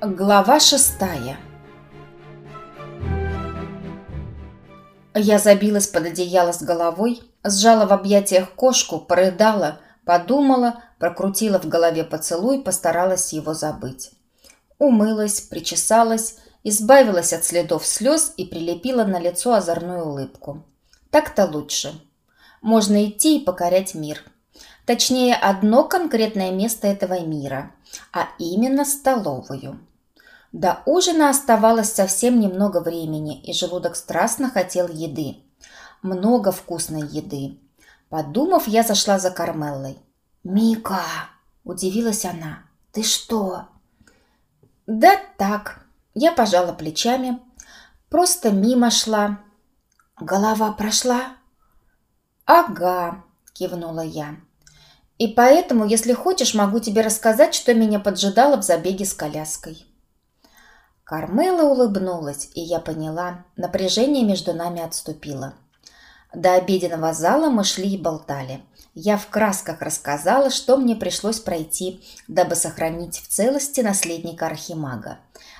Глава шестая Я забилась под одеяло с головой, сжала в объятиях кошку, порыдала, подумала, прокрутила в голове поцелуй, постаралась его забыть. Умылась, причесалась, избавилась от следов слез и прилепила на лицо озорную улыбку. Так-то лучше. Можно идти и покорять мир. Точнее, одно конкретное место этого мира, а именно столовую. До ужина оставалось совсем немного времени, и желудок страстно хотел еды. Много вкусной еды. Подумав, я зашла за Кармеллой. «Мика!» – удивилась она. «Ты что?» «Да так». Я пожала плечами. Просто мимо шла. «Голова прошла?» «Ага», – кивнула я. «И поэтому, если хочешь, могу тебе рассказать, что меня поджидало в забеге с коляской». Кармела улыбнулась, и я поняла, напряжение между нами отступило. До обеденного зала мы шли и болтали. Я в красках рассказала, что мне пришлось пройти, дабы сохранить в целости наследника Архимага.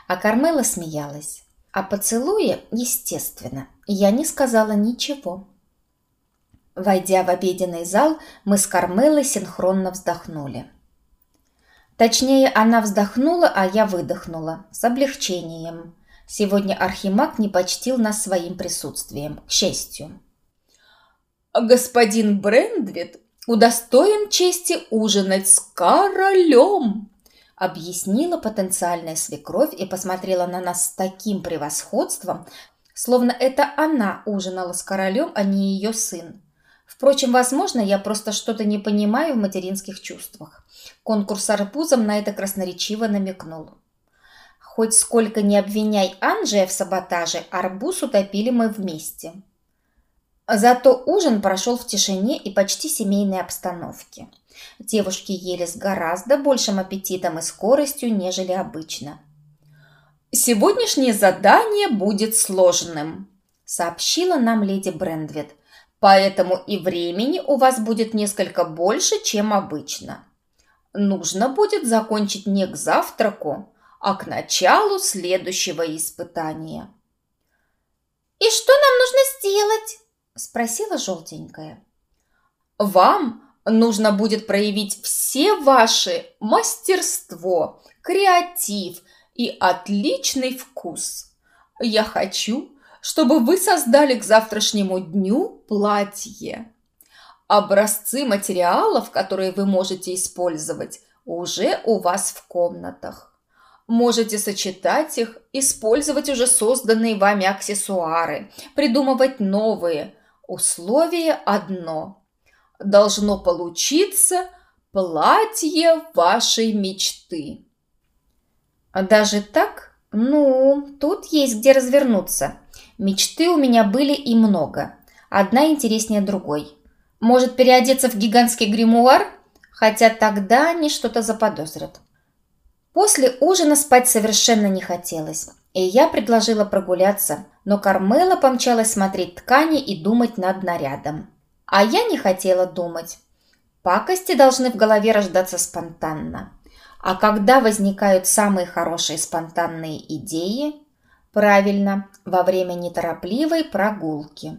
А Кармела смеялась. О поцелуе, естественно, я не сказала ничего. Войдя в обеденный зал, мы с Кармелой синхронно вздохнули. Точнее, она вздохнула, а я выдохнула. С облегчением. Сегодня Архимаг не почтил нас своим присутствием, к счастью. «Господин Брендвит удостоен чести ужинать с королем!» объяснила потенциальная свекровь и посмотрела на нас с таким превосходством, словно это она ужинала с королем, а не ее сын. Впрочем, возможно, я просто что-то не понимаю в материнских чувствах. Конкурс с арбузом на это красноречиво намекнул. Хоть сколько не обвиняй Анджия в саботаже, арбуз утопили мы вместе. Зато ужин прошел в тишине и почти семейной обстановке. Девушки ели с гораздо большим аппетитом и скоростью, нежели обычно. «Сегодняшнее задание будет сложным», – сообщила нам леди Брендвит. «Поэтому и времени у вас будет несколько больше, чем обычно нужно будет закончить не к завтраку, а к началу следующего испытания. «И что нам нужно сделать?» – спросила желтенькая. «Вам нужно будет проявить все ваши мастерство, креатив и отличный вкус. Я хочу, чтобы вы создали к завтрашнему дню платье. Образцы материалов, которые вы можете использовать, уже у вас в комнатах. Можете сочетать их, использовать уже созданные вами аксессуары, придумывать новые. Условие одно. Должно получиться платье вашей мечты. А даже так? Ну, тут есть где развернуться. Мечты у меня были и много. Одна интереснее другой. Может переодеться в гигантский гримуар? Хотя тогда они что-то заподозрят. После ужина спать совершенно не хотелось, и я предложила прогуляться, но Кармела помчалась смотреть ткани и думать над нарядом. А я не хотела думать. Пакости должны в голове рождаться спонтанно. А когда возникают самые хорошие спонтанные идеи? Правильно, во время неторопливой прогулки.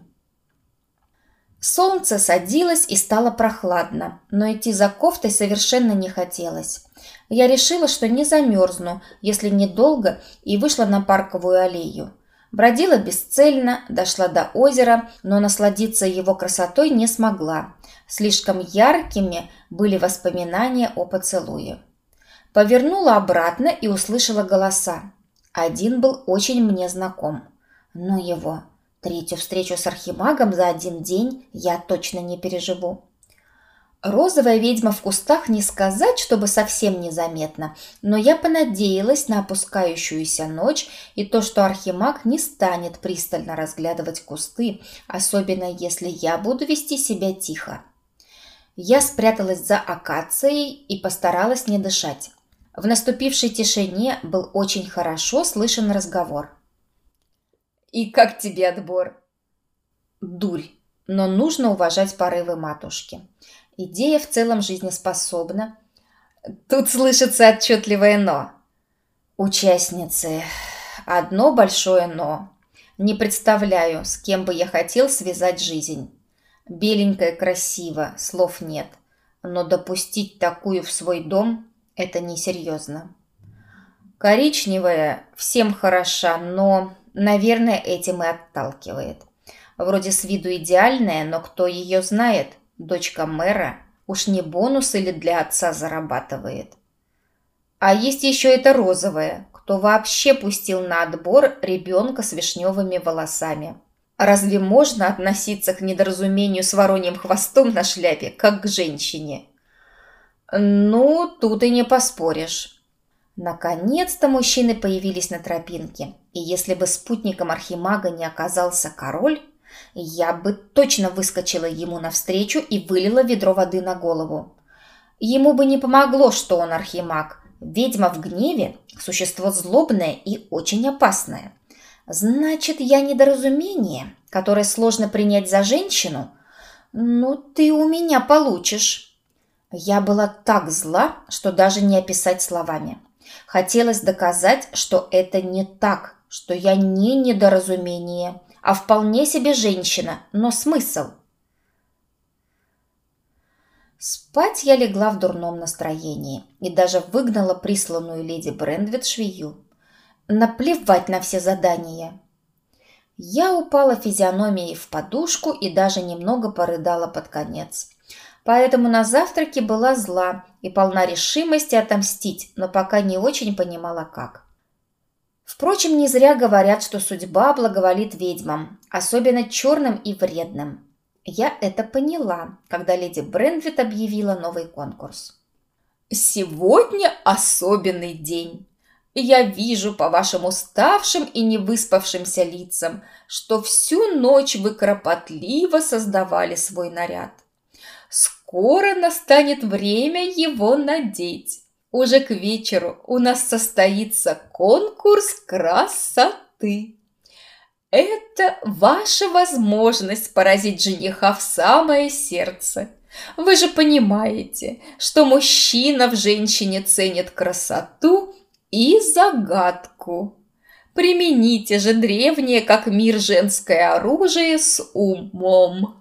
Солнце садилось и стало прохладно, но идти за кофтой совершенно не хотелось. Я решила, что не замерзну, если недолго, и вышла на парковую аллею. Бродила бесцельно, дошла до озера, но насладиться его красотой не смогла. Слишком яркими были воспоминания о поцелуе. Повернула обратно и услышала голоса. Один был очень мне знаком. Но его Третью встречу с архимагом за один день я точно не переживу. Розовая ведьма в кустах не сказать, чтобы совсем незаметно, но я понадеялась на опускающуюся ночь и то, что архимаг не станет пристально разглядывать кусты, особенно если я буду вести себя тихо. Я спряталась за акацией и постаралась не дышать. В наступившей тишине был очень хорошо слышен разговор – и как тебе отбор? Дурь, но нужно уважать порывы матушки. Идея в целом жизнеспособна. Тут слышится отчетливое «но». Участницы, одно большое «но». Не представляю, с кем бы я хотел связать жизнь. Беленькая красиво, слов нет. Но допустить такую в свой дом – это несерьезно. Коричневая всем хороша, но, наверное, этим и отталкивает. Вроде с виду идеальная, но кто ее знает? Дочка мэра уж не бонус или для отца зарабатывает. А есть еще это розовое, кто вообще пустил на отбор ребенка с вишневыми волосами. Разве можно относиться к недоразумению с вороньим хвостом на шляпе, как к женщине? Ну, тут и не поспоришь. Наконец-то мужчины появились на тропинке, и если бы спутником архимага не оказался король, я бы точно выскочила ему навстречу и вылила ведро воды на голову. Ему бы не помогло, что он архимаг. Ведьма в гневе – существо злобное и очень опасное. Значит, я недоразумение, которое сложно принять за женщину? Ну, ты у меня получишь. Я была так зла, что даже не описать словами. Хотелось доказать, что это не так, что я не недоразумение – а вполне себе женщина, но смысл? Спать я легла в дурном настроении и даже выгнала присланную леди Брендвит швею. Наплевать на все задания. Я упала физиономией в подушку и даже немного порыдала под конец. Поэтому на завтраке была зла и полна решимости отомстить, но пока не очень понимала как. Впрочем, не зря говорят, что судьба благоволит ведьмам, особенно черным и вредным. Я это поняла, когда леди Бренвит объявила новый конкурс. «Сегодня особенный день. Я вижу по вашим уставшим и невыспавшимся лицам, что всю ночь вы кропотливо создавали свой наряд. Скоро настанет время его надеть. Уже к вечеру у нас состоится конкурс красоты. Это ваша возможность поразить жениха в самое сердце. Вы же понимаете, что мужчина в женщине ценит красоту и загадку. Примените же древнее, как мир, женское оружие с умом.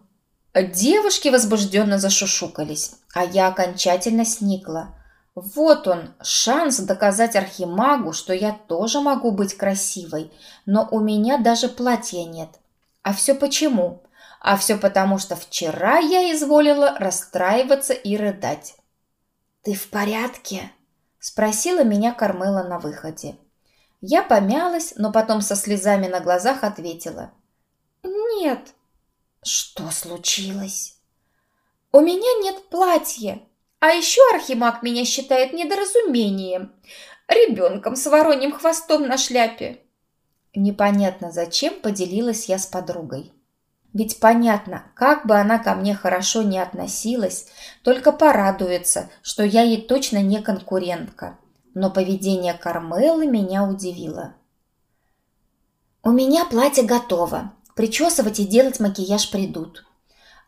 Девушки возбужденно зашушукались, а я окончательно сникла – вот он, шанс доказать Архимагу, что я тоже могу быть красивой, но у меня даже платья нет. А все почему? А все потому, что вчера я изволила расстраиваться и рыдать. «Ты в порядке?» – спросила меня Кармела на выходе. Я помялась, но потом со слезами на глазах ответила. «Нет». «Что случилось?» «У меня нет платья», а еще Архимаг меня считает недоразумением. Ребенком с вороньим хвостом на шляпе. Непонятно, зачем поделилась я с подругой. Ведь понятно, как бы она ко мне хорошо не относилась, только порадуется, что я ей точно не конкурентка. Но поведение Кармелы меня удивило. «У меня платье готово. Причесывать и делать макияж придут»,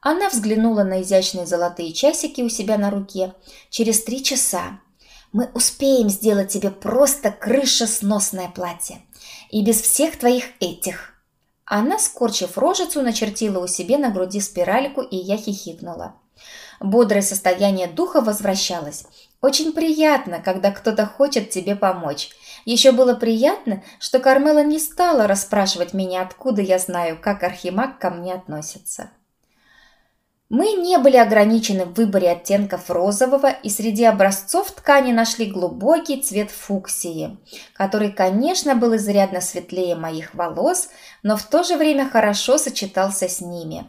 она взглянула на изящные золотые часики у себя на руке. «Через три часа мы успеем сделать тебе просто крышесносное платье. И без всех твоих этих». Она, скорчив рожицу, начертила у себя на груди спиральку, и я хихикнула. Бодрое состояние духа возвращалось. Очень приятно, когда кто-то хочет тебе помочь. Еще было приятно, что Кармела не стала расспрашивать меня, откуда я знаю, как Архимаг ко мне относится. Мы не были ограничены в выборе оттенков розового и среди образцов ткани нашли глубокий цвет фуксии, который, конечно, был изрядно светлее моих волос, но в то же время хорошо сочетался с ними.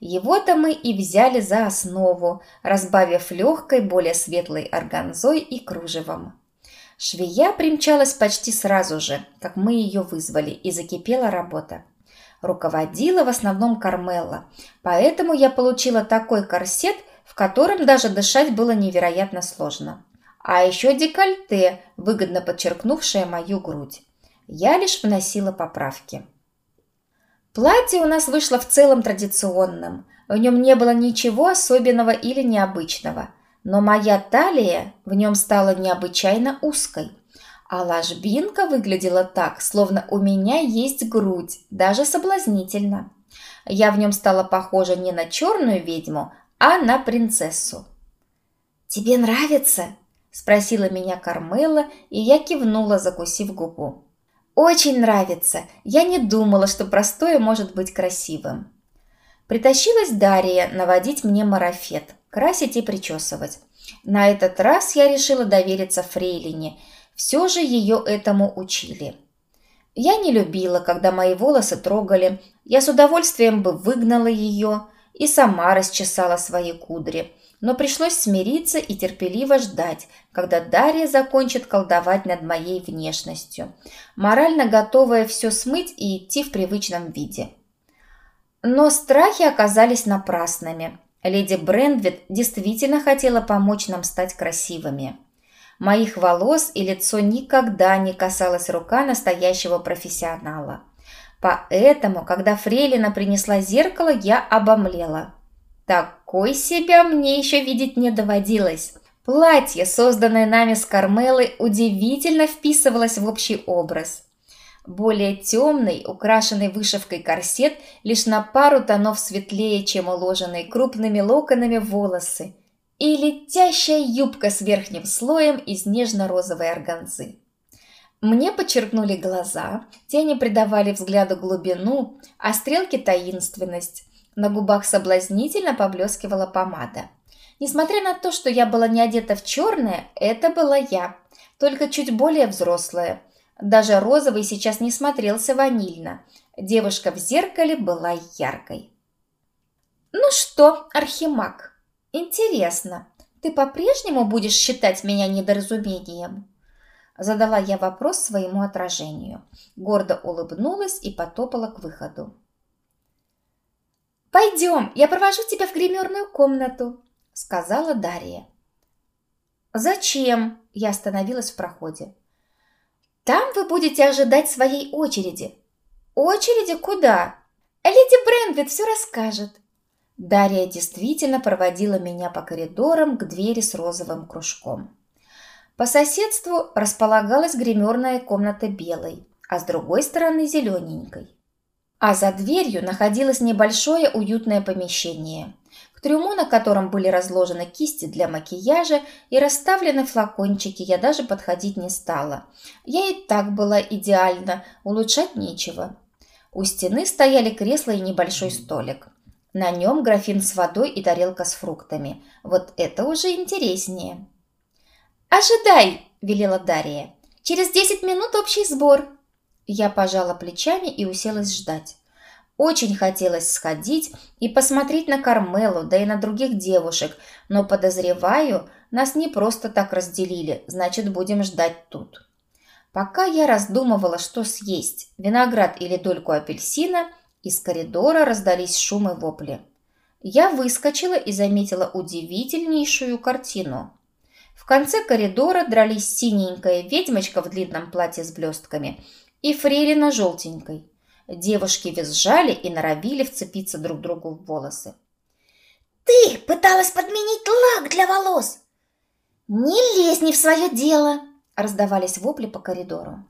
Его-то мы и взяли за основу, разбавив легкой, более светлой органзой и кружевом. Швея примчалась почти сразу же, как мы ее вызвали, и закипела работа руководила в основном Кармелла, поэтому я получила такой корсет, в котором даже дышать было невероятно сложно. А еще декольте, выгодно подчеркнувшее мою грудь. Я лишь вносила поправки. Платье у нас вышло в целом традиционным. В нем не было ничего особенного или необычного. Но моя талия в нем стала необычайно узкой, А ложбинка выглядела так, словно у меня есть грудь, даже соблазнительно. Я в нем стала похожа не на черную ведьму, а на принцессу. «Тебе нравится?» – спросила меня Кармела, и я кивнула, закусив губу. «Очень нравится. Я не думала, что простое может быть красивым». Притащилась Дарья наводить мне марафет, красить и причесывать. На этот раз я решила довериться Фрейлине. Все же ее этому учили. Я не любила, когда мои волосы трогали. Я с удовольствием бы выгнала ее и сама расчесала свои кудри. Но пришлось смириться и терпеливо ждать, когда Дарья закончит колдовать над моей внешностью, морально готовая все смыть и идти в привычном виде. Но страхи оказались напрасными. Леди Брендвит действительно хотела помочь нам стать красивыми. Моих волос и лицо никогда не касалась рука настоящего профессионала. Поэтому, когда Фрейлина принесла зеркало, я обомлела. Такой себя мне еще видеть не доводилось. Платье, созданное нами с Кармелой, удивительно вписывалось в общий образ. Более темный, украшенный вышивкой корсет лишь на пару тонов светлее, чем уложенные крупными локонами волосы, и летящая юбка с верхним слоем из нежно-розовой органзы. Мне подчеркнули глаза, тени придавали взгляду глубину, а стрелки – таинственность. На губах соблазнительно поблескивала помада. Несмотря на то, что я была не одета в черное, это была я, только чуть более взрослая – даже розовый сейчас не смотрелся ванильно. Девушка в зеркале была яркой. «Ну что, Архимаг, интересно, ты по-прежнему будешь считать меня недоразумением?» Задала я вопрос своему отражению. Гордо улыбнулась и потопала к выходу. «Пойдем, я провожу тебя в гримерную комнату», — сказала Дарья. «Зачем?» – я остановилась в проходе. Там вы будете ожидать своей очереди. Очереди куда? Леди Брендвит все расскажет. Дарья действительно проводила меня по коридорам к двери с розовым кружком. По соседству располагалась гримерная комната белой, а с другой стороны зелененькой. А за дверью находилось небольшое уютное помещение. К трюму, на котором были разложены кисти для макияжа и расставлены флакончики, я даже подходить не стала. Я и так была идеально, улучшать нечего. У стены стояли кресла и небольшой столик. На нем графин с водой и тарелка с фруктами. Вот это уже интереснее. «Ожидай!» – велела Дарья. «Через десять минут общий сбор!» Я пожала плечами и уселась ждать. Очень хотелось сходить и посмотреть на Кармелу, да и на других девушек, но, подозреваю, нас не просто так разделили, значит, будем ждать тут. Пока я раздумывала, что съесть, виноград или дольку апельсина, из коридора раздались шумы вопли. Я выскочила и заметила удивительнейшую картину. В конце коридора дрались синенькая ведьмочка в длинном платье с блестками и фрейлина желтенькой. Девушки визжали и норовили вцепиться друг другу в волосы. «Ты пыталась подменить лак для волос!» «Не лезь не в свое дело!» – раздавались вопли по коридору.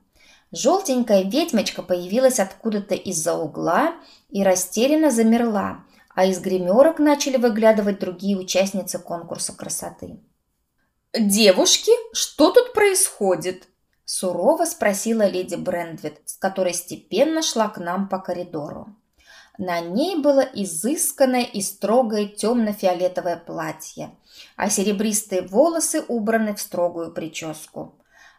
Желтенькая ведьмочка появилась откуда-то из-за угла и растерянно замерла, а из гримерок начали выглядывать другие участницы конкурса красоты. «Девушки, что тут происходит?» Сурово спросила леди Брендвит, с которой степенно шла к нам по коридору. На ней было изысканное и строгое темно-фиолетовое платье, а серебристые волосы убраны в строгую прическу.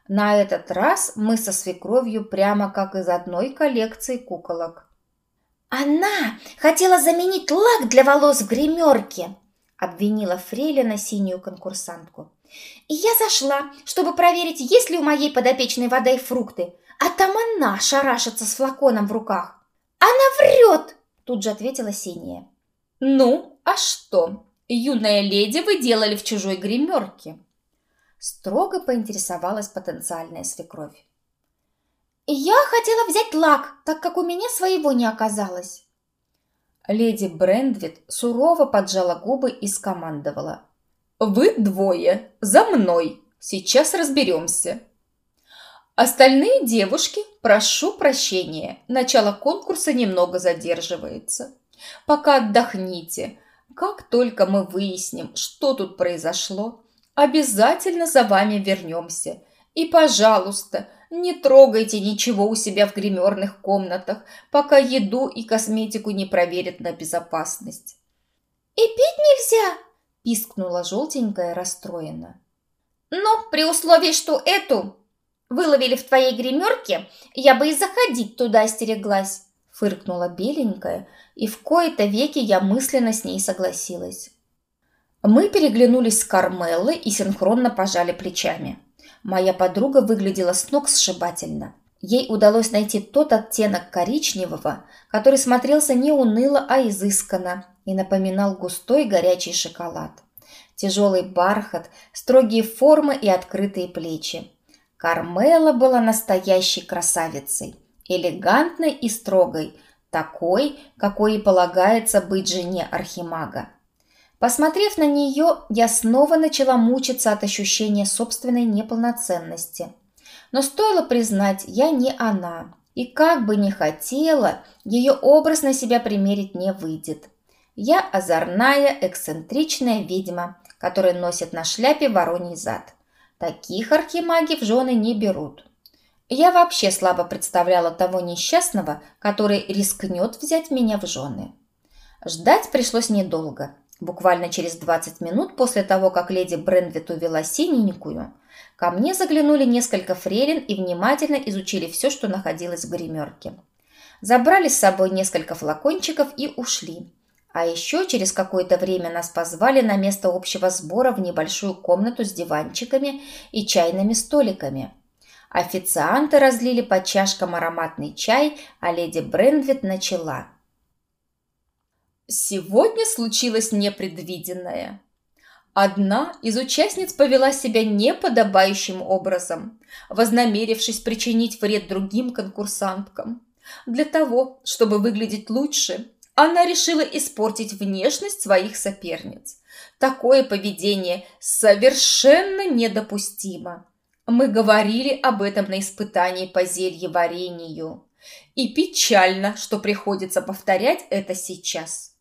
На этот раз мы со свекровью прямо как из одной коллекции куколок. «Она хотела заменить лак для волос в гримерке», обвинила Фрейлина синюю конкурсантку. И я зашла, чтобы проверить, есть ли у моей подопечной вода и фрукты. А там она шарашится с флаконом в руках. «Она врет!» – тут же ответила Синяя. «Ну, а что? Юная леди вы делали в чужой гримерке?» Строго поинтересовалась потенциальная свекровь. «Я хотела взять лак, так как у меня своего не оказалось». Леди Брендвит сурово поджала губы и скомандовала. «Вы двое, за мной, сейчас разберемся». Остальные девушки, прошу прощения, начало конкурса немного задерживается. Пока отдохните. Как только мы выясним, что тут произошло, обязательно за вами вернемся. И, пожалуйста, не трогайте ничего у себя в гримерных комнатах, пока еду и косметику не проверят на безопасность. «И пить нельзя!» – пискнула желтенькая расстроена. «Но при условии, что эту выловили в твоей гримерке, я бы и заходить туда остереглась», – фыркнула беленькая, и в кои-то веки я мысленно с ней согласилась. Мы переглянулись с Кармеллой и синхронно пожали плечами. Моя подруга выглядела с ног сшибательно. Ей удалось найти тот оттенок коричневого, который смотрелся не уныло, а изысканно и напоминал густой горячий шоколад. Тяжелый бархат, строгие формы и открытые плечи. Кармела была настоящей красавицей, элегантной и строгой, такой, какой и полагается быть жене архимага. Посмотрев на нее, я снова начала мучиться от ощущения собственной неполноценности. Но стоило признать, я не она. И как бы ни хотела, ее образ на себя примерить не выйдет. Я озорная, эксцентричная ведьма, которая носит на шляпе вороний зад. Таких архимаги в жены не берут. Я вообще слабо представляла того несчастного, который рискнет взять меня в жены. Ждать пришлось недолго. Буквально через 20 минут после того, как леди Брендвит увела синенькую, ко мне заглянули несколько фрейлин и внимательно изучили все, что находилось в гримерке. Забрали с собой несколько флакончиков и ушли. А еще через какое-то время нас позвали на место общего сбора в небольшую комнату с диванчиками и чайными столиками. Официанты разлили по чашкам ароматный чай, а леди Брендвит начала – Сегодня случилось непредвиденное. Одна из участниц повела себя неподобающим образом, вознамерившись причинить вред другим конкурсанткам. Для того, чтобы выглядеть лучше, она решила испортить внешность своих соперниц. Такое поведение совершенно недопустимо. Мы говорили об этом на испытании по зельеварению. И печально, что приходится повторять это сейчас.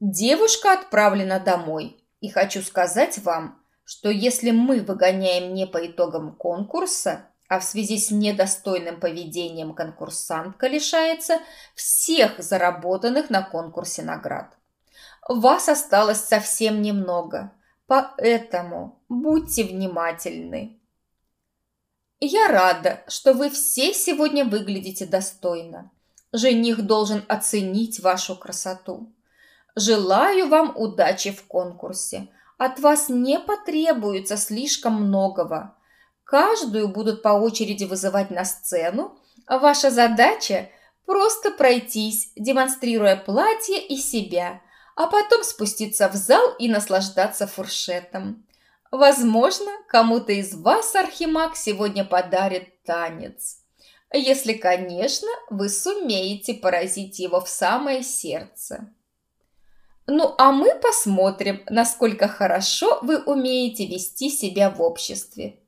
Девушка отправлена домой. И хочу сказать вам, что если мы выгоняем не по итогам конкурса, а в связи с недостойным поведением конкурсантка лишается всех заработанных на конкурсе наград. Вас осталось совсем немного, поэтому будьте внимательны. Я рада, что вы все сегодня выглядите достойно. Жених должен оценить вашу красоту. Желаю вам удачи в конкурсе. От вас не потребуется слишком многого. Каждую будут по очереди вызывать на сцену, ваша задача – просто пройтись, демонстрируя платье и себя, а потом спуститься в зал и наслаждаться фуршетом. Возможно, кому-то из вас Архимаг сегодня подарит танец. Если, конечно, вы сумеете поразить его в самое сердце. Ну, а мы посмотрим, насколько хорошо вы умеете вести себя в обществе.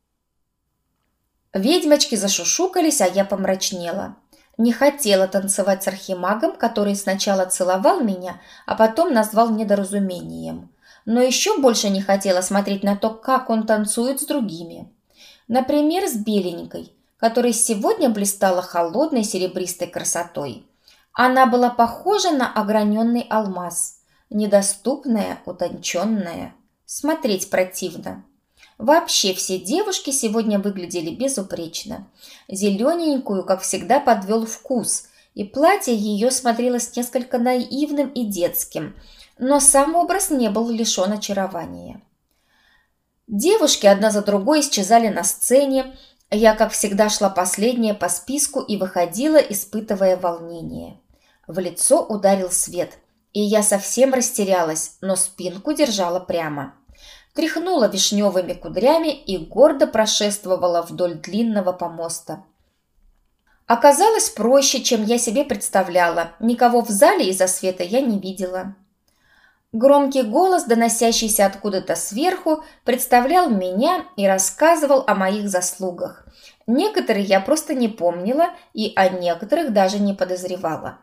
Ведьмочки зашушукались, а я помрачнела. Не хотела танцевать с архимагом, который сначала целовал меня, а потом назвал недоразумением. Но еще больше не хотела смотреть на то, как он танцует с другими. Например, с беленькой, которая сегодня блистала холодной серебристой красотой. Она была похожа на ограненный алмаз – недоступная, утонченная. Смотреть противно. Вообще все девушки сегодня выглядели безупречно. Зелененькую, как всегда, подвел вкус, и платье ее смотрелось несколько наивным и детским, но сам образ не был лишен очарования. Девушки одна за другой исчезали на сцене, я, как всегда, шла последняя по списку и выходила, испытывая волнение. В лицо ударил свет – и я совсем растерялась, но спинку держала прямо. Тряхнула вишневыми кудрями и гордо прошествовала вдоль длинного помоста. Оказалось проще, чем я себе представляла. Никого в зале из-за света я не видела. Громкий голос, доносящийся откуда-то сверху, представлял меня и рассказывал о моих заслугах. Некоторые я просто не помнила и о некоторых даже не подозревала.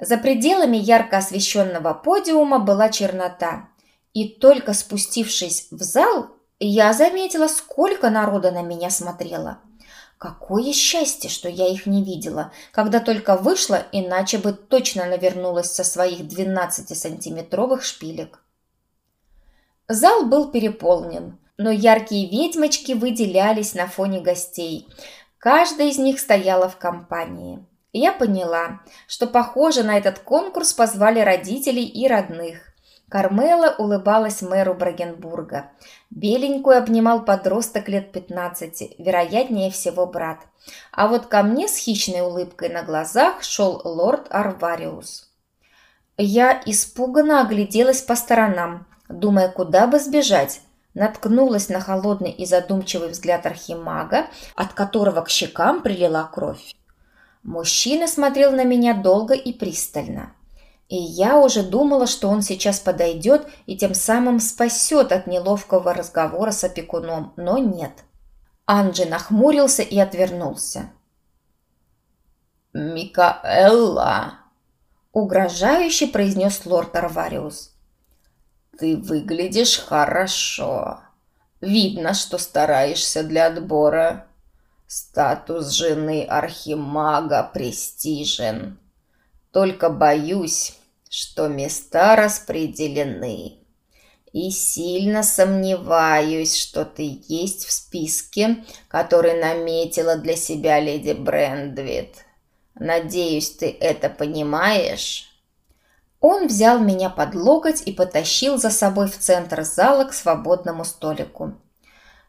За пределами ярко освещенного подиума была чернота, и только спустившись в зал, я заметила, сколько народа на меня смотрело. Какое счастье, что я их не видела, когда только вышла, иначе бы точно навернулась со своих 12-сантиметровых шпилек. Зал был переполнен, но яркие ведьмочки выделялись на фоне гостей. Каждая из них стояла в компании. Я поняла, что, похоже, на этот конкурс позвали родителей и родных. Кармела улыбалась мэру Брагенбурга. Беленькую обнимал подросток лет пятнадцати, вероятнее всего брат. А вот ко мне с хищной улыбкой на глазах шел лорд Арвариус. Я испуганно огляделась по сторонам, думая, куда бы сбежать. Наткнулась на холодный и задумчивый взгляд архимага, от которого к щекам прилила кровь. Мужчина смотрел на меня долго и пристально. И я уже думала, что он сейчас подойдет и тем самым спасет от неловкого разговора с опекуном, но нет. Анджи нахмурился и отвернулся. «Микаэлла!» – угрожающе произнес лорд Арвариус. «Ты выглядишь хорошо. Видно, что стараешься для отбора. Статус жены архимага престижен. Только боюсь, что места распределены. И сильно сомневаюсь, что ты есть в списке, который наметила для себя леди Брендвит. Надеюсь, ты это понимаешь?» Он взял меня под локоть и потащил за собой в центр зала к свободному столику.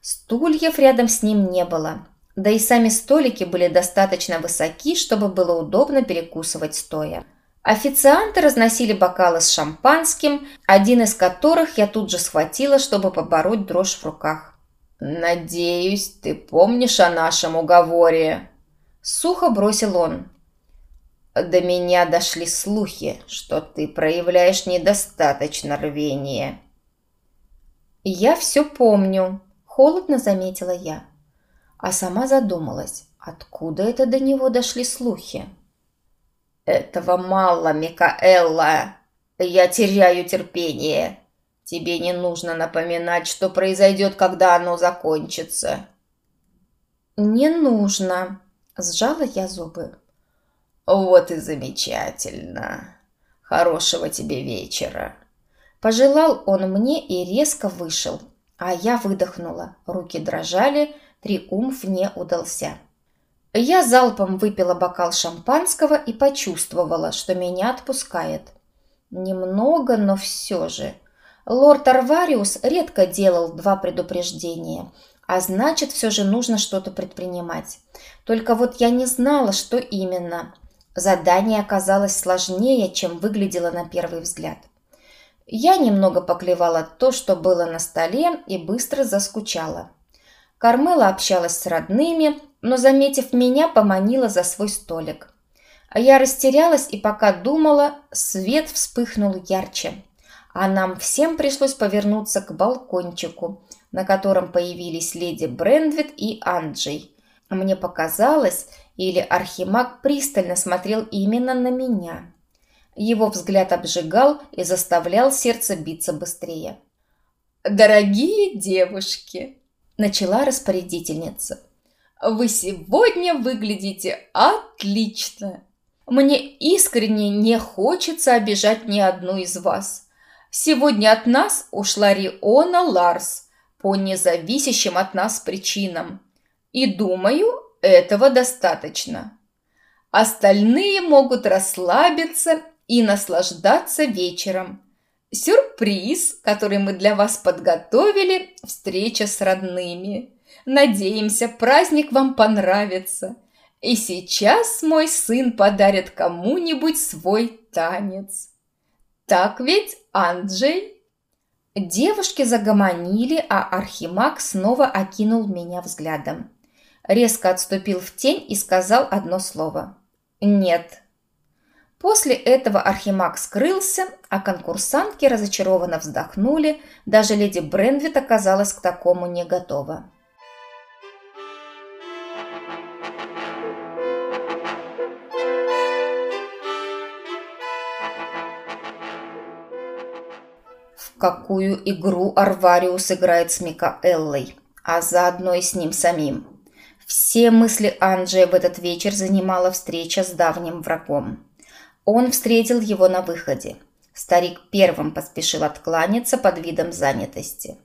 Стульев рядом с ним не было, да и сами столики были достаточно высоки, чтобы было удобно перекусывать стоя. Официанты разносили бокалы с шампанским, один из которых я тут же схватила, чтобы побороть дрожь в руках. «Надеюсь, ты помнишь о нашем уговоре?» Сухо бросил он. «До меня дошли слухи, что ты проявляешь недостаточно рвения». «Я все помню», – холодно заметила я. А сама задумалась, откуда это до него дошли слухи. «Этого мало, Микаэлла. Я теряю терпение. Тебе не нужно напоминать, что произойдет, когда оно закончится». «Не нужно», – сжала я зубы. «Вот и замечательно. Хорошего тебе вечера». Пожелал он мне и резко вышел, а я выдохнула. Руки дрожали, триумф не удался. Я залпом выпила бокал шампанского и почувствовала, что меня отпускает. Немного, но все же. Лорд Арвариус редко делал два предупреждения, а значит, все же нужно что-то предпринимать. Только вот я не знала, что именно. Задание оказалось сложнее, чем выглядело на первый взгляд. Я немного поклевала то, что было на столе, и быстро заскучала. Кармела общалась с родными, но, заметив меня, поманила за свой столик. А я растерялась и пока думала, свет вспыхнул ярче. А нам всем пришлось повернуться к балкончику, на котором появились леди Брендвит и Анджей. Мне показалось, или Архимаг пристально смотрел именно на меня. Его взгляд обжигал и заставлял сердце биться быстрее. «Дорогие девушки!» – начала распорядительница – вы сегодня выглядите отлично. Мне искренне не хочется обижать ни одну из вас. Сегодня от нас ушла Риона Ларс по независящим от нас причинам. И думаю, этого достаточно. Остальные могут расслабиться и наслаждаться вечером. Сюрприз, который мы для вас подготовили – встреча с родными. Надеемся, праздник вам понравится. И сейчас мой сын подарит кому-нибудь свой танец. Так ведь, Анджей?» Девушки загомонили, а Архимаг снова окинул меня взглядом. Резко отступил в тень и сказал одно слово. «Нет». После этого архимаг скрылся, а конкурсантки разочарованно вздохнули, даже леди Бренвит оказалась к такому не готова. В какую игру Арвариус играет с Микаэллой, а заодно и с ним самим. Все мысли Анджея в этот вечер занимала встреча с давним врагом. Он встретил его на выходе. Старик первым поспешил откланяться под видом занятости.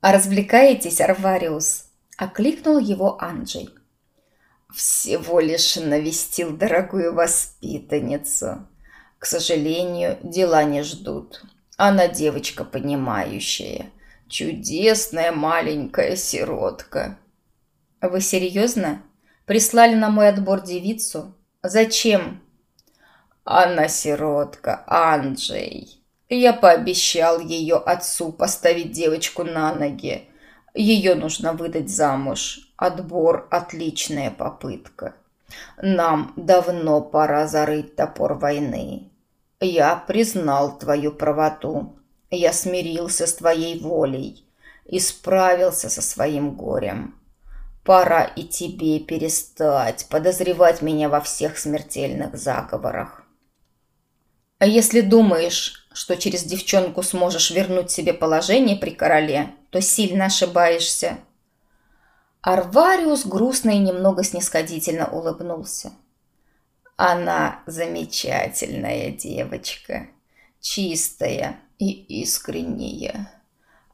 «А развлекаетесь, Арвариус?» – окликнул его Анджей. «Всего лишь навестил дорогую воспитанницу. К сожалению, дела не ждут. Она девочка понимающая. Чудесная маленькая сиротка». «Вы серьезно? Прислали на мой отбор девицу? Зачем?» «Она сиротка, Анджей. Я пообещал ее отцу поставить девочку на ноги. Ее нужно выдать замуж. Отбор – отличная попытка. Нам давно пора зарыть топор войны. Я признал твою правоту. Я смирился с твоей волей и справился со своим горем. Пора и тебе перестать подозревать меня во всех смертельных заговорах. А если думаешь, что через девчонку сможешь вернуть себе положение при короле, то сильно ошибаешься. Арвариус грустно и немного снисходительно улыбнулся. Она замечательная девочка, чистая и искренняя.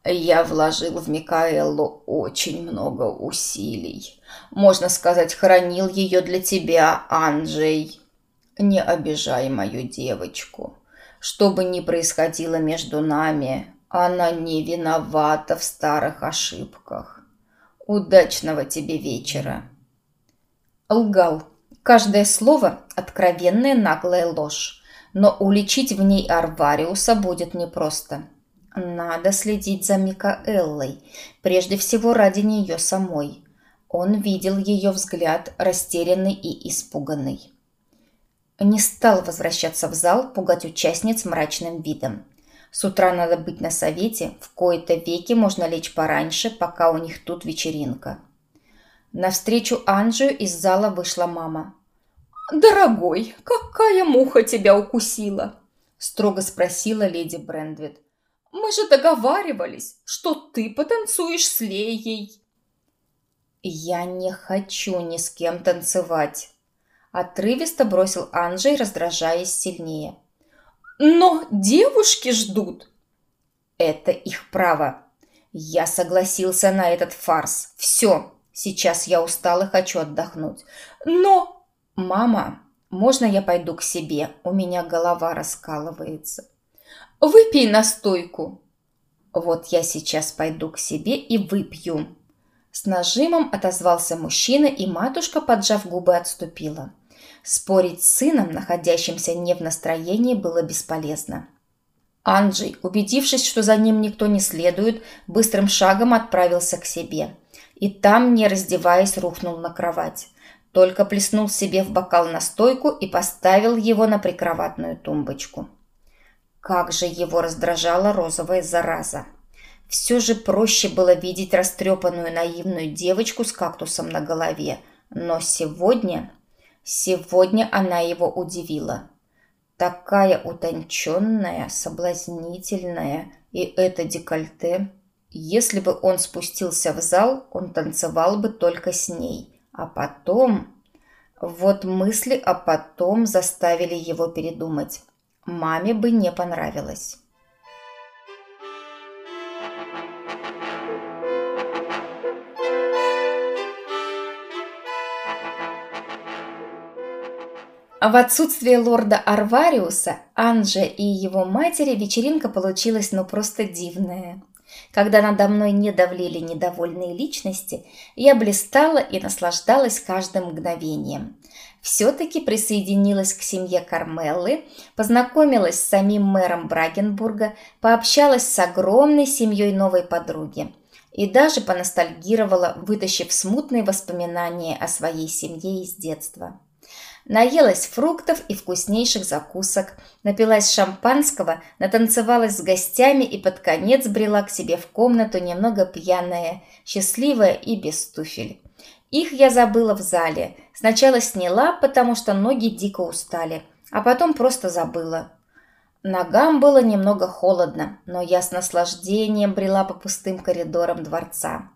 Я вложил в Микаэлу очень много усилий. Можно сказать, хранил ее для тебя, Анджей. Не обижай мою девочку. Что бы ни происходило между нами, она не виновата в старых ошибках. Удачного тебе вечера. Лгал. Каждое слово – откровенная наглая ложь. Но уличить в ней Арвариуса будет непросто. Надо следить за Микаэллой, прежде всего ради нее самой. Он видел ее взгляд, растерянный и испуганный. Не стал возвращаться в зал, пугать участниц мрачным видом. С утра надо быть на совете, в кои-то веки можно лечь пораньше, пока у них тут вечеринка. Навстречу Анжию из зала вышла мама. «Дорогой, какая муха тебя укусила?» строго спросила леди Брендвит. «Мы же договаривались, что ты потанцуешь с Леей». «Я не хочу ни с кем танцевать», Отрывисто бросил Анджей, раздражаясь сильнее. «Но девушки ждут!» «Это их право. Я согласился на этот фарс. Все, сейчас я устал и хочу отдохнуть. Но...» «Мама, можно я пойду к себе? У меня голова раскалывается». «Выпей настойку!» «Вот я сейчас пойду к себе и выпью». С нажимом отозвался мужчина, и матушка, поджав губы, отступила. Спорить с сыном, находящимся не в настроении, было бесполезно. Анджей, убедившись, что за ним никто не следует, быстрым шагом отправился к себе. И там, не раздеваясь, рухнул на кровать. Только плеснул себе в бокал настойку и поставил его на прикроватную тумбочку. Как же его раздражала розовая зараза. Все же проще было видеть растрепанную наивную девочку с кактусом на голове. Но сегодня Сегодня она его удивила. Такая утонченная, соблазнительная, и это декольте. Если бы он спустился в зал, он танцевал бы только с ней. А потом... Вот мысли о потом заставили его передумать. Маме бы не понравилось. В отсутствие лорда Арвариуса, Анже и его матери вечеринка получилась ну просто дивная. Когда надо мной не давлели недовольные личности, я блистала и наслаждалась каждым мгновением. Все-таки присоединилась к семье Кармеллы, познакомилась с самим мэром Брагенбурга, пообщалась с огромной семьей новой подруги и даже поностальгировала, вытащив смутные воспоминания о своей семье из детства. Наелась фруктов и вкуснейших закусок, напилась шампанского, натанцевалась с гостями и под конец брела к себе в комнату немного пьяная, счастливая и без туфель. Их я забыла в зале. Сначала сняла, потому что ноги дико устали, а потом просто забыла. Ногам было немного холодно, но я с наслаждением брела по пустым коридорам дворца.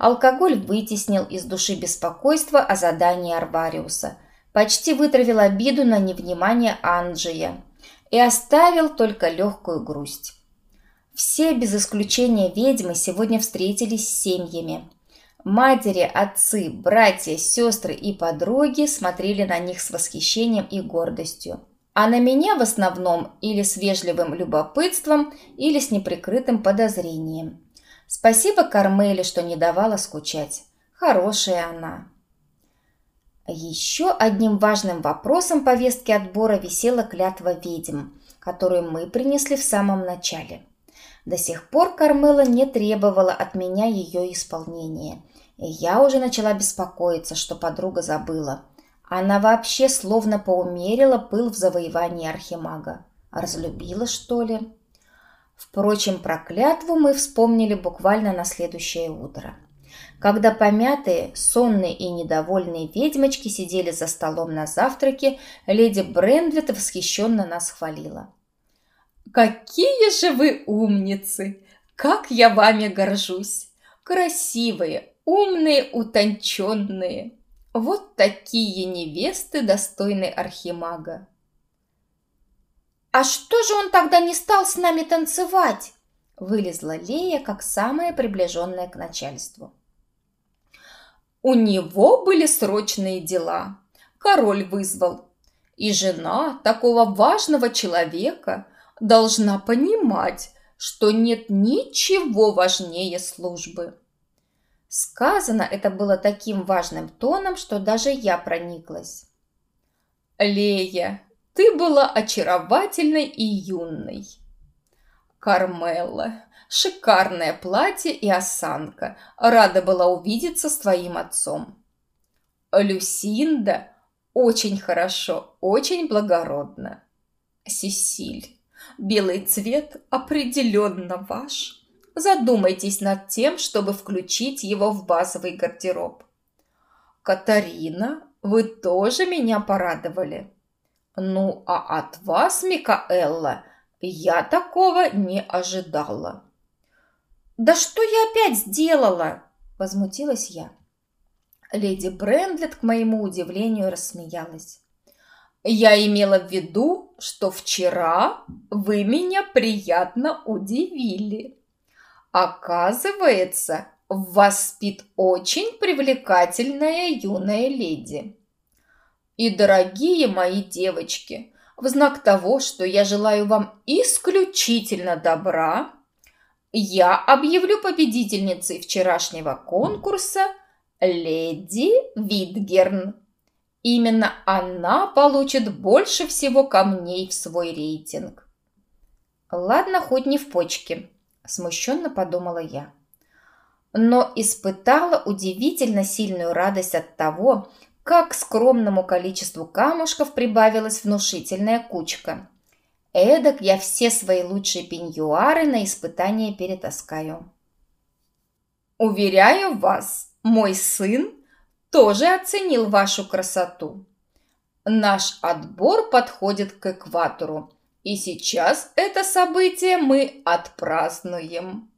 Алкоголь вытеснил из души беспокойство о задании Арвариуса, почти вытравил обиду на невнимание Анджия и оставил только легкую грусть. Все, без исключения ведьмы, сегодня встретились с семьями. Матери, отцы, братья, сестры и подруги смотрели на них с восхищением и гордостью а на меня в основном или с вежливым любопытством, или с неприкрытым подозрением. Спасибо Кармеле, что не давала скучать. Хорошая она. Еще одним важным вопросом повестки отбора висела клятва ведьм, которую мы принесли в самом начале. До сих пор Кармела не требовала от меня ее исполнения, и я уже начала беспокоиться, что подруга забыла – она вообще словно поумерила пыл в завоевании Архимага. Разлюбила, что ли? Впрочем, про клятву мы вспомнили буквально на следующее утро. Когда помятые, сонные и недовольные ведьмочки сидели за столом на завтраке, леди Брендвит восхищенно нас хвалила. «Какие же вы умницы! Как я вами горжусь! Красивые, умные, утонченные!» Вот такие невесты достойны архимага. «А что же он тогда не стал с нами танцевать?» Вылезла Лея, как самая приближенная к начальству. У него были срочные дела. Король вызвал. И жена такого важного человека должна понимать, что нет ничего важнее службы. Сказано это было таким важным тоном, что даже я прониклась. «Лея, ты была очаровательной и юной». «Кармелла, шикарное платье и осанка. Рада была увидеться с твоим отцом». «Люсинда, очень хорошо, очень благородно». «Сесиль, белый цвет определенно ваш». Задумайтесь над тем, чтобы включить его в базовый гардероб. Катарина, вы тоже меня порадовали. Ну, а от вас, Микаэлла, я такого не ожидала. Да что я опять сделала? Возмутилась я. Леди Брендлет, к моему удивлению, рассмеялась. Я имела в виду, что вчера вы меня приятно удивили. Оказывается, в вас спит очень привлекательная юная леди. И, дорогие мои девочки, в знак того, что я желаю вам исключительно добра, я объявлю победительницей вчерашнего конкурса леди Витгерн. Именно она получит больше всего камней в свой рейтинг. Ладно, хоть не в почке смущенно подумала я. Но испытала удивительно сильную радость от того, как к скромному количеству камушков прибавилась внушительная кучка. Эдак я все свои лучшие пеньюары на испытание перетаскаю. Уверяю вас, мой сын тоже оценил вашу красоту. Наш отбор подходит к экватору, и сейчас это событие мы отпразднуем.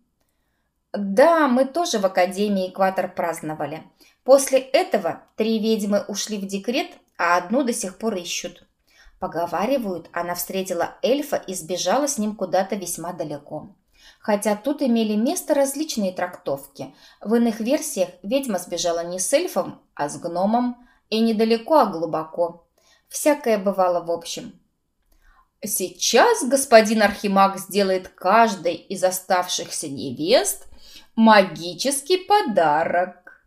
Да, мы тоже в Академии Экватор праздновали. После этого три ведьмы ушли в декрет, а одну до сих пор ищут. Поговаривают, она встретила эльфа и сбежала с ним куда-то весьма далеко. Хотя тут имели место различные трактовки. В иных версиях ведьма сбежала не с эльфом, а с гномом. И недалеко, а глубоко. Всякое бывало в общем. Сейчас господин Архимаг сделает каждой из оставшихся невест магический подарок.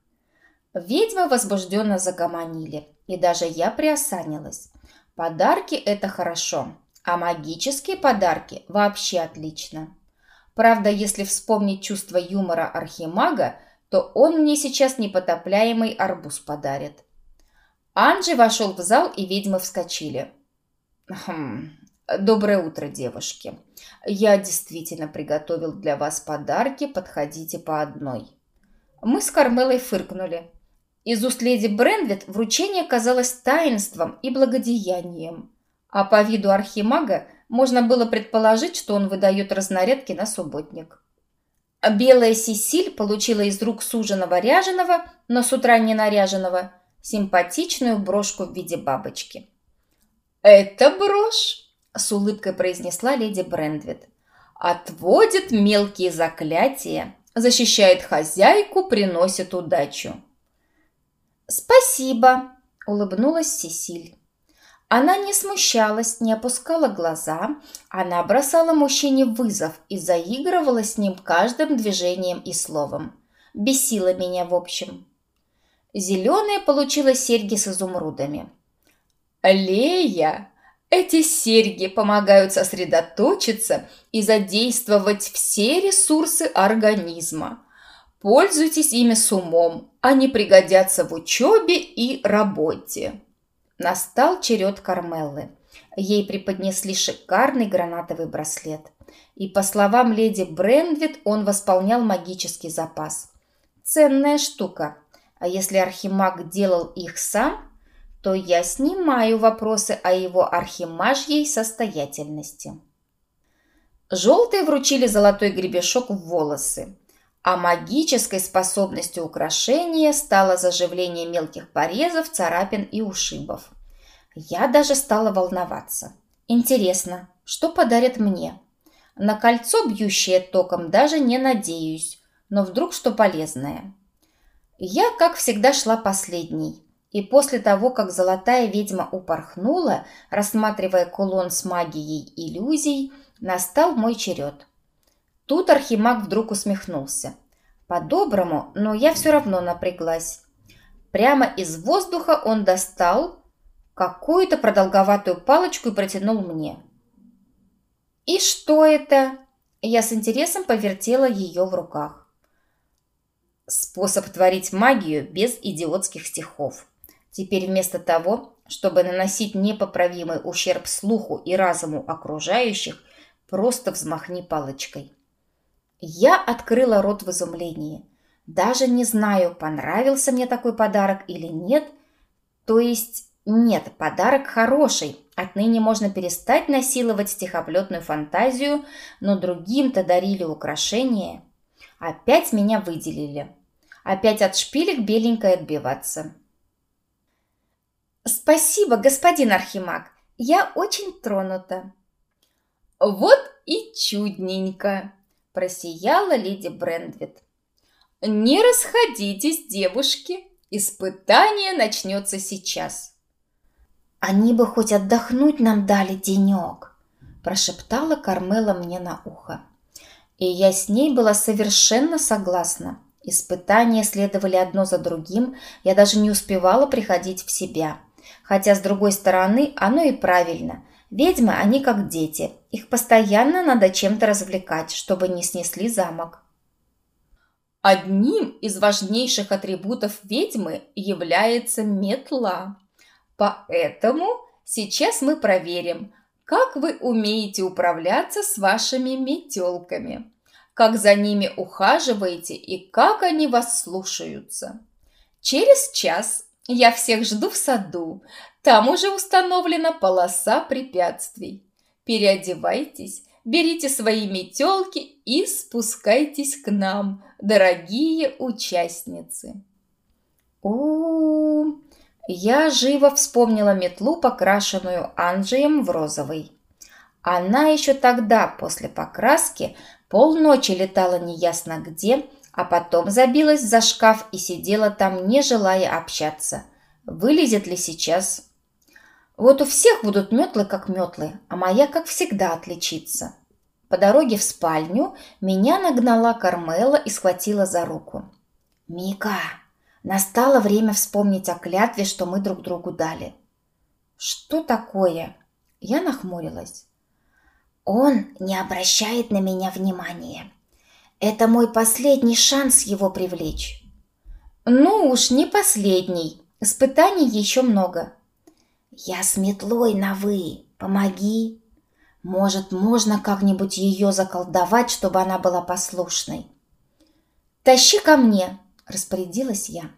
Ведьмы возбужденно загомонили, и даже я приосанилась. Подарки – это хорошо, а магические подарки – вообще отлично. Правда, если вспомнить чувство юмора Архимага, то он мне сейчас непотопляемый арбуз подарит. Анджи вошел в зал, и ведьмы вскочили. Хм, Доброе утро, девушки. Я действительно приготовил для вас подарки, подходите по одной. Мы с Кармелой фыркнули. Из уст леди Брендвит вручение казалось таинством и благодеянием, а по виду архимага Можно было предположить, что он выдает разнарядки на субботник. Белая Сесиль получила из рук суженого ряженого, но с утра не наряженного, симпатичную брошку в виде бабочки. «Это брошь!» – с улыбкой произнесла леди Брендвит. «Отводит мелкие заклятия, защищает хозяйку, приносит удачу». «Спасибо!» – улыбнулась Сесиль. Она не смущалась, не опускала глаза, она бросала мужчине вызов и заигрывала с ним каждым движением и словом. Бесила меня в общем. Зеленая получила серьги с изумрудами. «Лея, эти серьги помогают сосредоточиться и задействовать все ресурсы организма. Пользуйтесь ими с умом, они пригодятся в учебе и работе». Настал черед Кармеллы. Ей преподнесли шикарный гранатовый браслет. И, по словам леди Брендвит, он восполнял магический запас. Ценная штука. А если архимаг делал их сам, то я снимаю вопросы о его архимажьей состоятельности. Желтые вручили золотой гребешок в волосы. А магической способностью украшения стало заживление мелких порезов, царапин и ушибов. Я даже стала волноваться. Интересно, что подарят мне? На кольцо, бьющее током, даже не надеюсь, но вдруг что полезное. Я, как всегда, шла последней. И после того, как золотая ведьма упорхнула, рассматривая кулон с магией иллюзий, настал мой черед – Тут Архимаг вдруг усмехнулся. По-доброму, но я все равно напряглась. Прямо из воздуха он достал какую-то продолговатую палочку и протянул мне. «И что это?» Я с интересом повертела ее в руках. Способ творить магию без идиотских стихов. Теперь вместо того, чтобы наносить непоправимый ущерб слуху и разуму окружающих, просто взмахни палочкой. Я открыла рот в изумлении. Даже не знаю, понравился мне такой подарок или нет. То есть, нет, подарок хороший. Отныне можно перестать насиловать стихоплетную фантазию, но другим-то дарили украшения. Опять меня выделили. Опять от шпилек беленькой отбиваться. «Спасибо, господин Архимаг. Я очень тронута». «Вот и чудненько!» Просияла леди Брендвит. «Не расходитесь, девушки! Испытание начнется сейчас!» «Они бы хоть отдохнуть нам дали денек!» Прошептала Кармела мне на ухо. И я с ней была совершенно согласна. Испытания следовали одно за другим, я даже не успевала приходить в себя. Хотя, с другой стороны, оно и правильно. Ведьмы, они как дети. Их постоянно надо чем-то развлекать, чтобы не снесли замок. Одним из важнейших атрибутов ведьмы является метла. Поэтому сейчас мы проверим, как вы умеете управляться с вашими метелками, как за ними ухаживаете и как они вас слушаются. Через час я всех жду в саду. Там уже установлена полоса препятствий. Переодевайтесь, берите свои метелки и спускайтесь к нам, дорогие участницы. У, -у, -у. Я живо вспомнила метлу, покрашенную Анджием в розовый. Она еще тогда, после покраски, полночи летала неясно где, а потом забилась за шкаф и сидела там, не желая общаться. Вылезет ли сейчас? Вот у всех будут метлы как метлы, а моя, как всегда, отличится. По дороге в спальню меня нагнала Кармела и схватила за руку. «Мика, настало время вспомнить о клятве, что мы друг другу дали». «Что такое?» Я нахмурилась. «Он не обращает на меня внимания. Это мой последний шанс его привлечь». «Ну уж не последний. Испытаний еще много. «Я с метлой на «вы». Помоги. Может, можно как-нибудь ее заколдовать, чтобы она была послушной?» «Тащи ко мне!» – распорядилась я.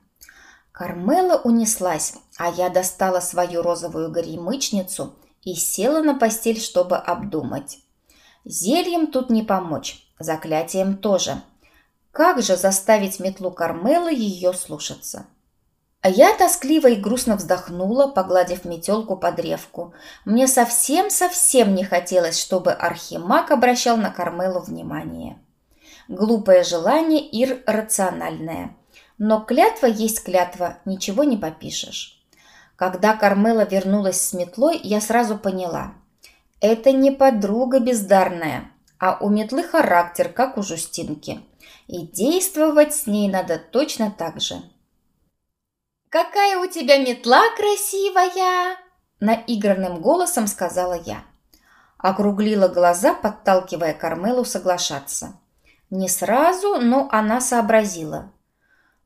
Кармела унеслась, а я достала свою розовую горемычницу и села на постель, чтобы обдумать. Зельем тут не помочь, заклятием тоже. Как же заставить метлу Кармела ее слушаться? А я тоскливо и грустно вздохнула, погладив метелку по древку. Мне совсем-совсем не хотелось, чтобы Архимаг обращал на Кармелу внимание. Глупое желание иррациональное. Но клятва есть клятва, ничего не попишешь. Когда Кармела вернулась с метлой, я сразу поняла. Это не подруга бездарная, а у метлы характер, как у Жустинки. И действовать с ней надо точно так же. «Какая у тебя метла красивая!» Наигранным голосом сказала я. Округлила глаза, подталкивая Кармелу соглашаться. Не сразу, но она сообразила.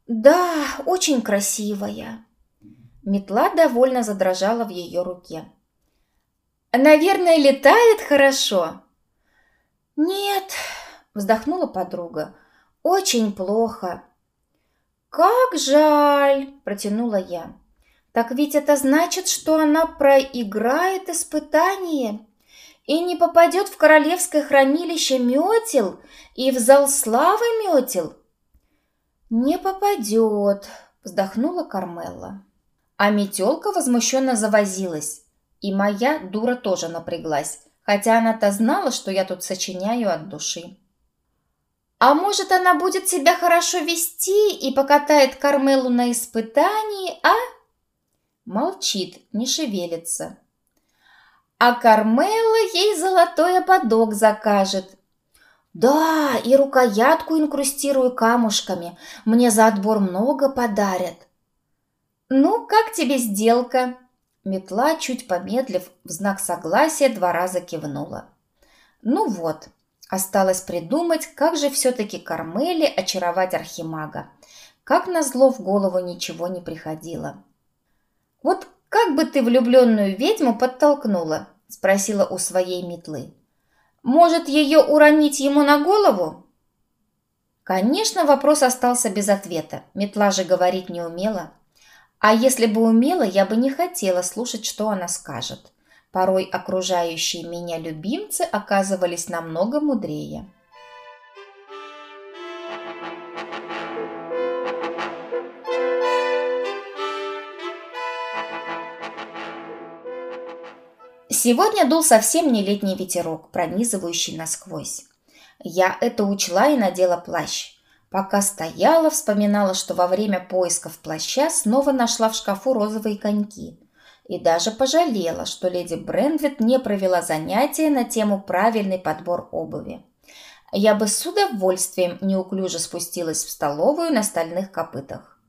«Да, очень красивая». Метла довольно задрожала в ее руке. «Наверное, летает хорошо?» «Нет», — вздохнула подруга, — «очень плохо. «Как жаль!» – протянула я. «Так ведь это значит, что она проиграет испытание и не попадет в королевское хранилище метел и в зал славы метел?» «Не попадет», – вздохнула Кармелла. А метелка возмущенно завозилась, и моя дура тоже напряглась, хотя она-то знала, что я тут сочиняю от души. А может, она будет себя хорошо вести и покатает Кармелу на испытании, а? Молчит, не шевелится. А Кармела ей золотой ободок закажет. Да, и рукоятку инкрустирую камушками. Мне за отбор много подарят. Ну, как тебе сделка? Метла, чуть помедлив, в знак согласия два раза кивнула. Ну вот, Осталось придумать, как же все-таки Кармели очаровать Архимага. Как назло в голову ничего не приходило. «Вот как бы ты влюбленную ведьму подтолкнула?» – спросила у своей метлы. «Может, ее уронить ему на голову?» Конечно, вопрос остался без ответа. Метла же говорить не умела. А если бы умела, я бы не хотела слушать, что она скажет. Порой окружающие меня любимцы оказывались намного мудрее. Сегодня дул совсем не летний ветерок, пронизывающий насквозь. Я это учла и надела плащ. Пока стояла, вспоминала, что во время поисков плаща снова нашла в шкафу розовые коньки и даже пожалела, что леди Брендвит не провела занятия на тему «Правильный подбор обуви». Я бы с удовольствием неуклюже спустилась в столовую на стальных копытах.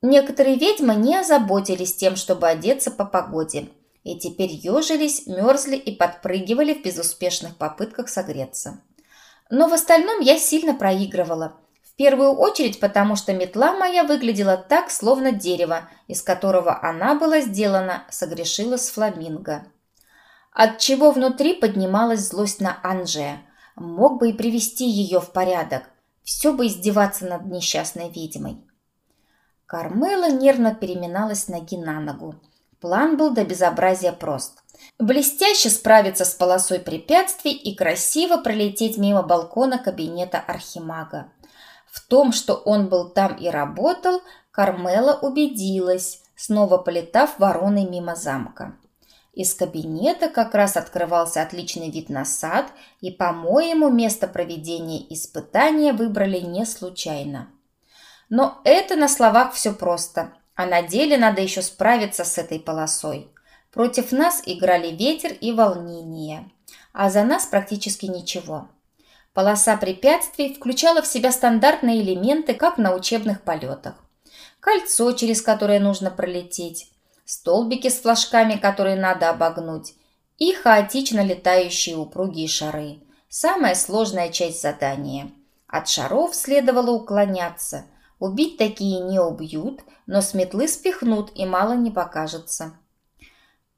Некоторые ведьмы не озаботились тем, чтобы одеться по погоде, и теперь ежились, мерзли и подпрыгивали в безуспешных попытках согреться. Но в остальном я сильно проигрывала – первую очередь потому, что метла моя выглядела так, словно дерево, из которого она была сделана, согрешила с фламинго. Отчего внутри поднималась злость на Анжея. Мог бы и привести ее в порядок. Все бы издеваться над несчастной ведьмой. Кармела нервно переминалась ноги на ногу. План был до безобразия прост. Блестяще справиться с полосой препятствий и красиво пролететь мимо балкона кабинета Архимага. В том, что он был там и работал, Кармела убедилась, снова полетав вороной мимо замка. Из кабинета как раз открывался отличный вид на сад, и, по-моему, место проведения испытания выбрали не случайно. Но это на словах все просто, а на деле надо еще справиться с этой полосой. Против нас играли ветер и волнение, а за нас практически ничего. Полоса препятствий включала в себя стандартные элементы, как на учебных полетах. Кольцо, через которое нужно пролететь, столбики с флажками, которые надо обогнуть, и хаотично летающие упругие шары. Самая сложная часть задания. От шаров следовало уклоняться. Убить такие не убьют, но с метлы спихнут и мало не покажется.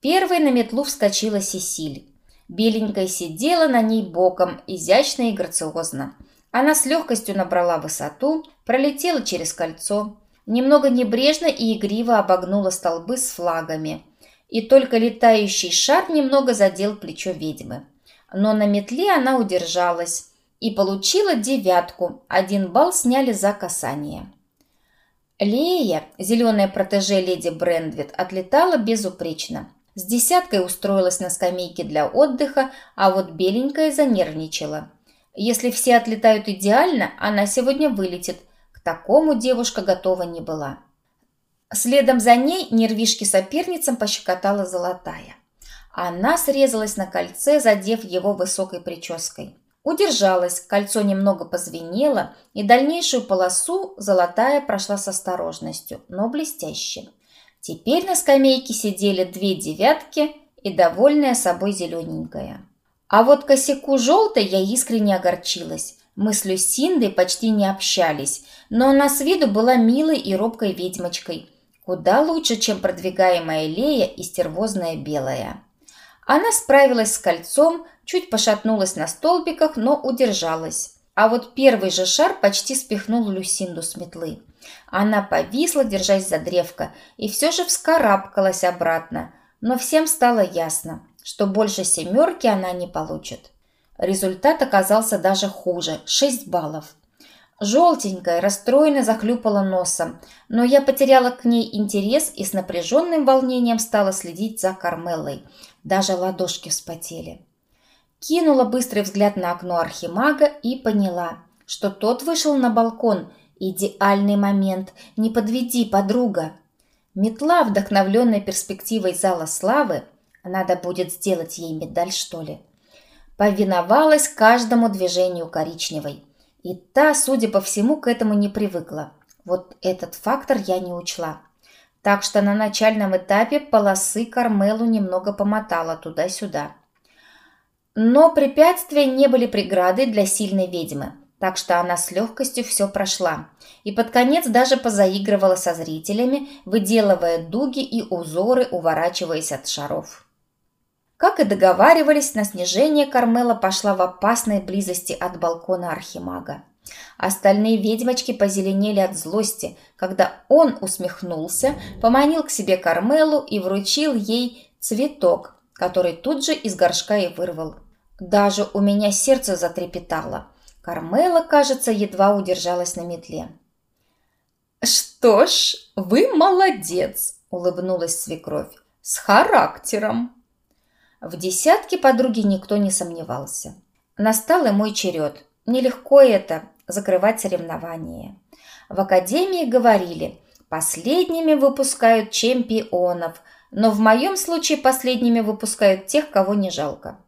Первой на метлу вскочила Сесиль. Беленькая сидела на ней боком, изящно и грациозно. Она с легкостью набрала высоту, пролетела через кольцо, немного небрежно и игриво обогнула столбы с флагами и только летающий шар немного задел плечо ведьмы. Но на метле она удержалась и получила девятку, один балл сняли за касание. Лея, зеленая протеже леди Брендвит, отлетала безупречно. С десяткой устроилась на скамейке для отдыха, а вот беленькая занервничала. Если все отлетают идеально, она сегодня вылетит. К такому девушка готова не была. Следом за ней нервишки соперницам пощекотала золотая. Она срезалась на кольце, задев его высокой прической. Удержалась, кольцо немного позвенело, и дальнейшую полосу золотая прошла с осторожностью, но блестяще. Теперь на скамейке сидели две девятки и довольная собой зелененькая. А вот косяку желтой я искренне огорчилась. Мы с Люсиндой почти не общались, но она с виду была милой и робкой ведьмочкой. Куда лучше, чем продвигаемая Лея и стервозная белая. Она справилась с кольцом, чуть пошатнулась на столбиках, но удержалась. А вот первый же шар почти спихнул Люсинду с метлы. Она повисла, держась за древко, и все же вскарабкалась обратно. Но всем стало ясно, что больше семерки она не получит. Результат оказался даже хуже – 6 баллов. Желтенькая, расстроенно захлюпала носом, но я потеряла к ней интерес и с напряженным волнением стала следить за Кармеллой. Даже ладошки вспотели. Кинула быстрый взгляд на окно архимага и поняла, что тот вышел на балкон. Идеальный момент. Не подведи, подруга. Метла, вдохновленная перспективой зала славы, надо будет сделать ей медаль, что ли, повиновалась каждому движению коричневой. И та, судя по всему, к этому не привыкла. Вот этот фактор я не учла. Так что на начальном этапе полосы Кармелу немного помотала туда-сюда. Но препятствия не были преградой для сильной ведьмы, так что она с легкостью все прошла. И под конец даже позаигрывала со зрителями, выделывая дуги и узоры, уворачиваясь от шаров. Как и договаривались, на снижение Кармела пошла в опасной близости от балкона Архимага. Остальные ведьмочки позеленели от злости, когда он усмехнулся, поманил к себе Кармелу и вручил ей цветок, который тут же из горшка и вырвал. Даже у меня сердце затрепетало. Кармела, кажется, едва удержалась на метле. «Что ж, вы молодец!» – улыбнулась свекровь. «С характером!» В десятке подруги никто не сомневался. Настал и мой черед. Нелегко это – закрывать соревнования. В академии говорили, последними выпускают чемпионов, но в моем случае последними выпускают тех, кого не жалко.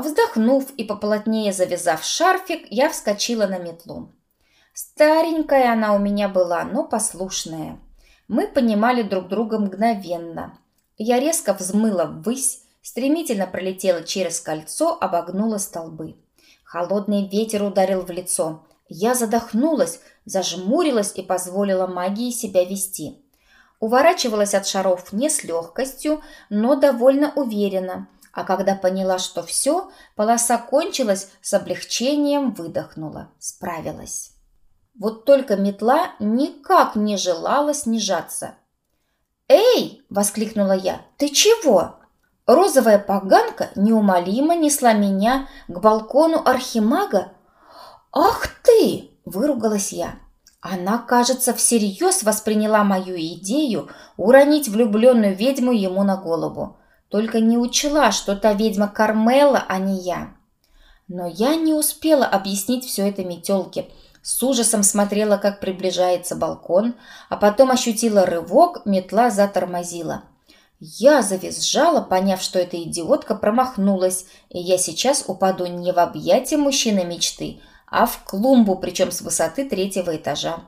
Вздохнув и поплотнее завязав шарфик, я вскочила на метлу. Старенькая она у меня была, но послушная. Мы понимали друг друга мгновенно. Я резко взмыла ввысь, стремительно пролетела через кольцо, обогнула столбы. Холодный ветер ударил в лицо. Я задохнулась, зажмурилась и позволила магии себя вести. Уворачивалась от шаров не с легкостью, но довольно уверенно – а когда поняла, что все, полоса кончилась, с облегчением выдохнула, справилась. Вот только метла никак не желала снижаться. «Эй!» – воскликнула я. «Ты чего?» Розовая поганка неумолимо несла меня к балкону архимага. «Ах ты!» – выругалась я. Она, кажется, всерьез восприняла мою идею уронить влюбленную ведьму ему на голову. Только не учла, что та ведьма Кармела, а не я. Но я не успела объяснить все это метелке. С ужасом смотрела, как приближается балкон, а потом ощутила рывок, метла затормозила. Я завизжала, поняв, что эта идиотка промахнулась, и я сейчас упаду не в объятия мужчины мечты, а в клумбу, причем с высоты третьего этажа.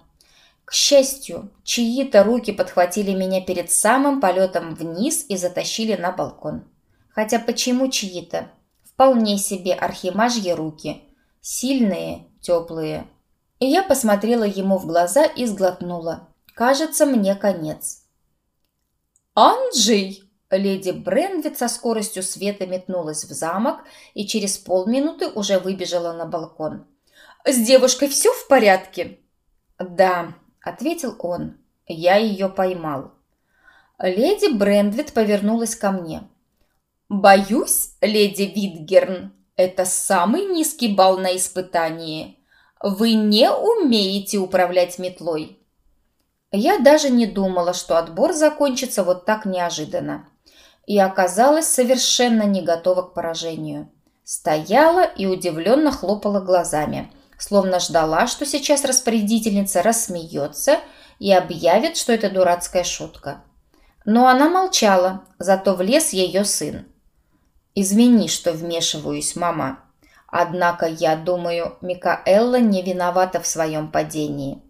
К счастью, чьи-то руки подхватили меня перед самым полетом вниз и затащили на балкон. Хотя почему чьи-то? Вполне себе архимажьи руки. Сильные, теплые. И я посмотрела ему в глаза и сглотнула. Кажется, мне конец. «Анджей!» Леди Бренвит со скоростью света метнулась в замок и через полминуты уже выбежала на балкон. «С девушкой все в порядке?» «Да», ответил он. Я ее поймал. Леди Брендвит повернулась ко мне. «Боюсь, леди Витгерн, это самый низкий балл на испытании. Вы не умеете управлять метлой». Я даже не думала, что отбор закончится вот так неожиданно. И оказалась совершенно не готова к поражению. Стояла и удивленно хлопала глазами, словно ждала, что сейчас распорядительница рассмеется и объявит, что это дурацкая шутка. Но она молчала, зато влез ее сын. «Извини, что вмешиваюсь, мама. Однако, я думаю, Микаэлла не виновата в своем падении.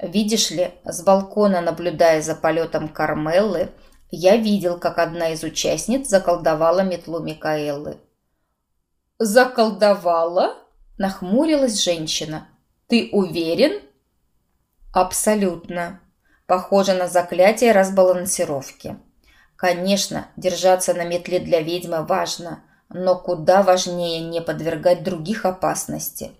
Видишь ли, с балкона, наблюдая за полетом Кармеллы, я видел, как одна из участниц заколдовала метлу Микаэллы. «Заколдовала?» – нахмурилась женщина. «Ты уверен?» «Абсолютно. Похоже на заклятие разбалансировки. Конечно, держаться на метле для ведьмы важно, но куда важнее не подвергать других опасности.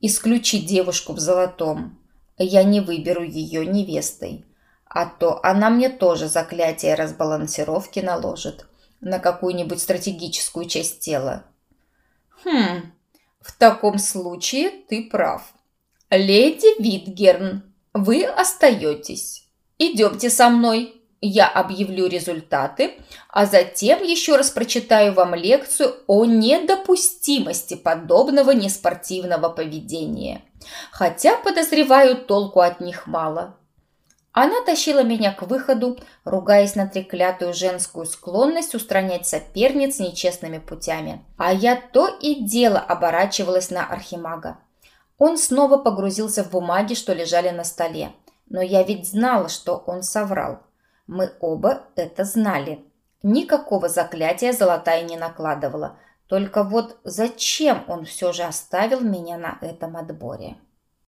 Исключи девушку в золотом. Я не выберу ее невестой. А то она мне тоже заклятие разбалансировки наложит на какую-нибудь стратегическую часть тела. Хм, в таком случае ты прав. Леди Витгерн, вы остаетесь. Идемте со мной. Я объявлю результаты, а затем еще раз прочитаю вам лекцию о недопустимости подобного неспортивного поведения. Хотя, подозреваю, толку от них мало. Она тащила меня к выходу, ругаясь на треклятую женскую склонность устранять соперниц нечестными путями. А я то и дело оборачивалась на архимага. Он снова погрузился в бумаги, что лежали на столе. Но я ведь знала, что он соврал. Мы оба это знали. Никакого заклятия золотая не накладывала. Только вот зачем он все же оставил меня на этом отборе?